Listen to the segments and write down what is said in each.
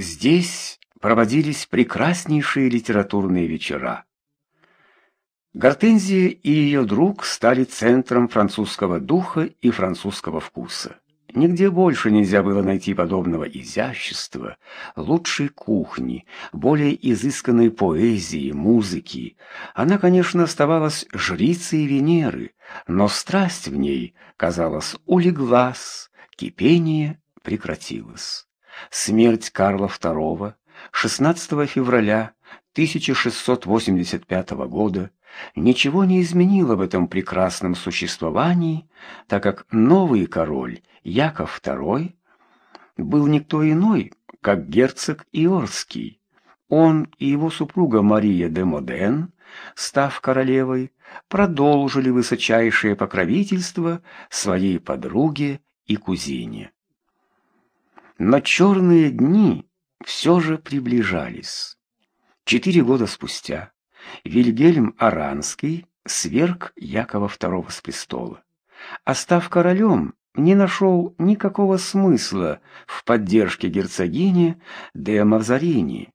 Здесь проводились прекраснейшие литературные вечера. Гортензия и ее друг стали центром французского духа и французского вкуса. Нигде больше нельзя было найти подобного изящества, лучшей кухни, более изысканной поэзии, музыки. Она, конечно, оставалась жрицей Венеры, но страсть в ней, казалось, улеглась, кипение прекратилось. Смерть Карла II 16 февраля 1685 года ничего не изменило в этом прекрасном существовании, так как новый король Яков II был никто иной, как герцог Иорский. Он и его супруга Мария де Моден, став королевой, продолжили высочайшее покровительство своей подруге и кузине. Но черные дни все же приближались. Четыре года спустя Вильгельм Аранский сверг Якова II с престола. А став королем, не нашел никакого смысла в поддержке герцогини де Мавзарини.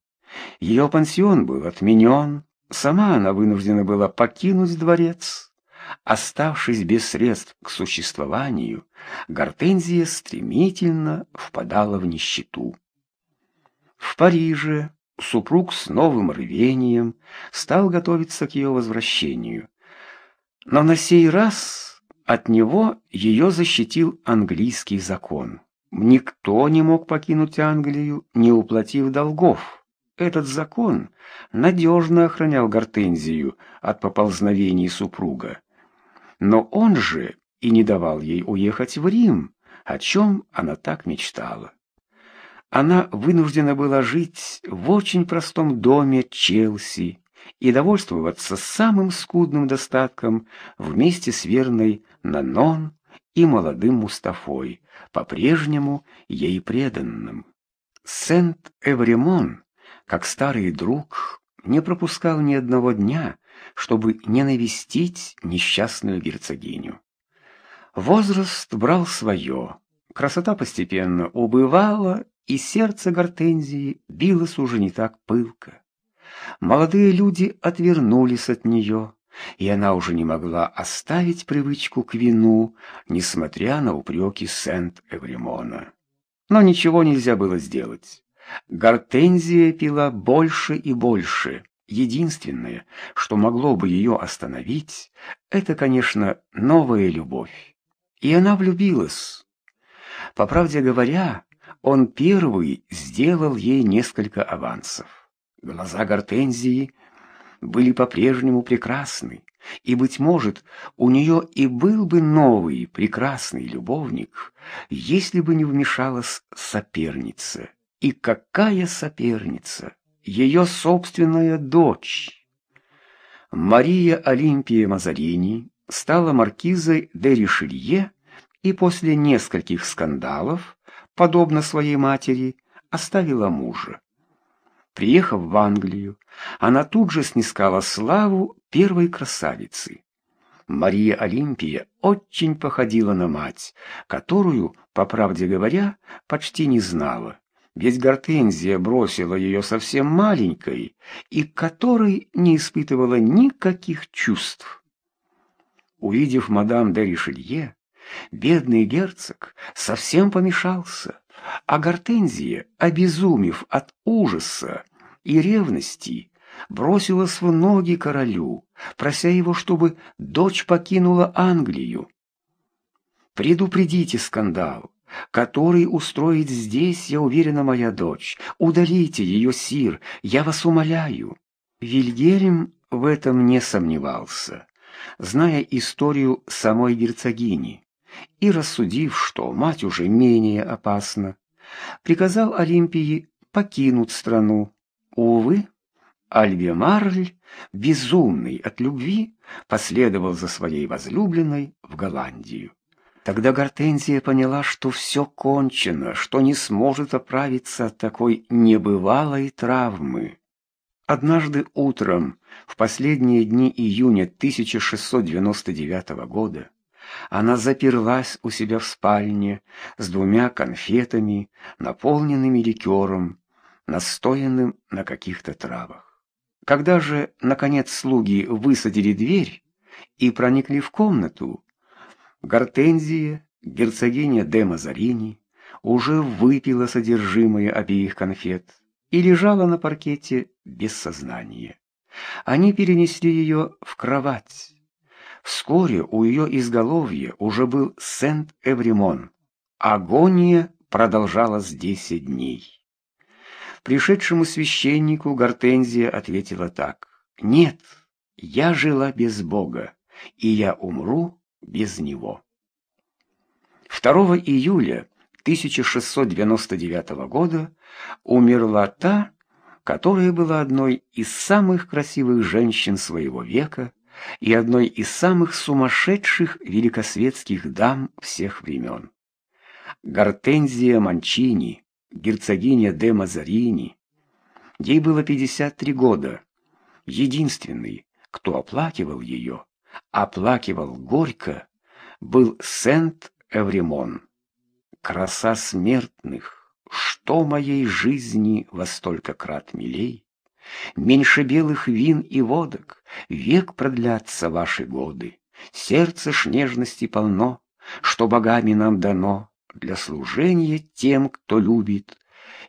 Ее пансион был отменен, сама она вынуждена была покинуть дворец. Оставшись без средств к существованию, Гортензия стремительно впадала в нищету. В Париже супруг с новым рвением стал готовиться к ее возвращению. Но на сей раз от него ее защитил английский закон. Никто не мог покинуть Англию, не уплатив долгов. Этот закон надежно охранял Гортензию от поползновений супруга. Но он же и не давал ей уехать в Рим, о чем она так мечтала. Она вынуждена была жить в очень простом доме Челси и довольствоваться самым скудным достатком вместе с верной Нанон и молодым Мустафой, по-прежнему ей преданным. Сент-Эвремон, как старый друг, не пропускал ни одного дня, чтобы не навестить несчастную герцогиню. Возраст брал свое, красота постепенно убывала, и сердце Гортензии билось уже не так пылко. Молодые люди отвернулись от нее, и она уже не могла оставить привычку к вину, несмотря на упреки Сент-Эвремона. Но ничего нельзя было сделать. Гортензия пила больше и больше. Единственное, что могло бы ее остановить, это, конечно, новая любовь. И она влюбилась. По правде говоря, он первый сделал ей несколько авансов. Глаза Гортензии были по-прежнему прекрасны, и, быть может, у нее и был бы новый прекрасный любовник, если бы не вмешалась соперница. И какая соперница? Ее собственная дочь. Мария Олимпия Мазарини стала маркизой де Ришелье и после нескольких скандалов подобно своей матери, оставила мужа. Приехав в Англию, она тут же снискала славу первой красавицы. Мария Олимпия очень походила на мать, которую, по правде говоря, почти не знала, ведь Гортензия бросила ее совсем маленькой и которой не испытывала никаких чувств. Увидев мадам де Ришелье, Бедный герцог совсем помешался, а Гортензия, обезумев от ужаса и ревности, бросилась в ноги королю, прося его, чтобы дочь покинула Англию. «Предупредите скандал, который устроит здесь, я уверена, моя дочь. Удалите ее, сир, я вас умоляю». Вильгельм в этом не сомневался, зная историю самой герцогини и, рассудив, что мать уже менее опасна, приказал Олимпии покинуть страну. Увы, Альбемарль, безумный от любви, последовал за своей возлюбленной в Голландию. Тогда Гортензия поняла, что все кончено, что не сможет оправиться от такой небывалой травмы. Однажды утром, в последние дни июня 1699 года, она заперлась у себя в спальне с двумя конфетами, наполненными ликером, настоянным на каких-то травах. Когда же, наконец, слуги высадили дверь и проникли в комнату, Гортензия, герцогиня де Мазарини, уже выпила содержимое обеих конфет и лежала на паркете без сознания. Они перенесли ее в кровать. Вскоре у ее изголовья уже был Сент-Эвримон. Агония продолжалась десять дней. Пришедшему священнику Гортензия ответила так. «Нет, я жила без Бога, и я умру без Него». 2 июля 1699 года умерла та, которая была одной из самых красивых женщин своего века и одной из самых сумасшедших великосветских дам всех времен. Гортензия Манчини, герцогиня де Мазарини. Ей было 53 года. Единственный, кто оплакивал ее, оплакивал горько, был Сент-Эвремон. Краса смертных, что моей жизни во столько крат милей. Меньше белых вин и водок, век продлятся ваши годы. Сердце ж нежности полно, что богами нам дано для служения тем, кто любит,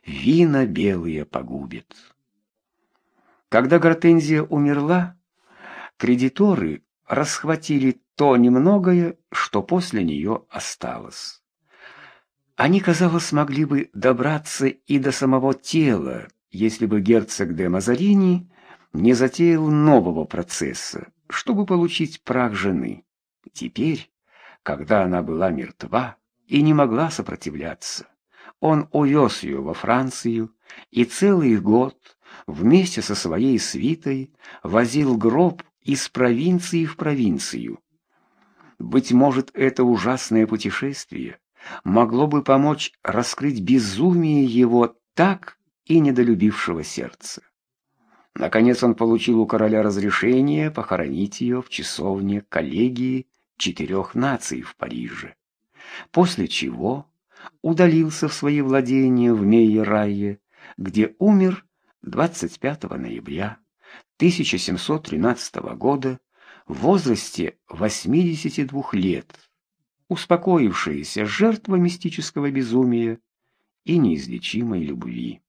вина белые погубит. Когда Гортензия умерла, кредиторы расхватили то немногое, что после нее осталось. Они, казалось, могли бы добраться и до самого тела, если бы герцог де Мазарини не затеял нового процесса, чтобы получить прах жены. Теперь, когда она была мертва, и не могла сопротивляться. Он увез ее во Францию и целый год вместе со своей свитой возил гроб из провинции в провинцию. Быть может, это ужасное путешествие могло бы помочь раскрыть безумие его так и недолюбившего сердца. Наконец он получил у короля разрешение похоронить ее в часовне коллегии четырех наций в Париже после чего удалился в свои владения в Мейерайе, где умер 25 ноября 1713 года в возрасте 82 лет, успокоившаяся жертва мистического безумия и неизлечимой любви.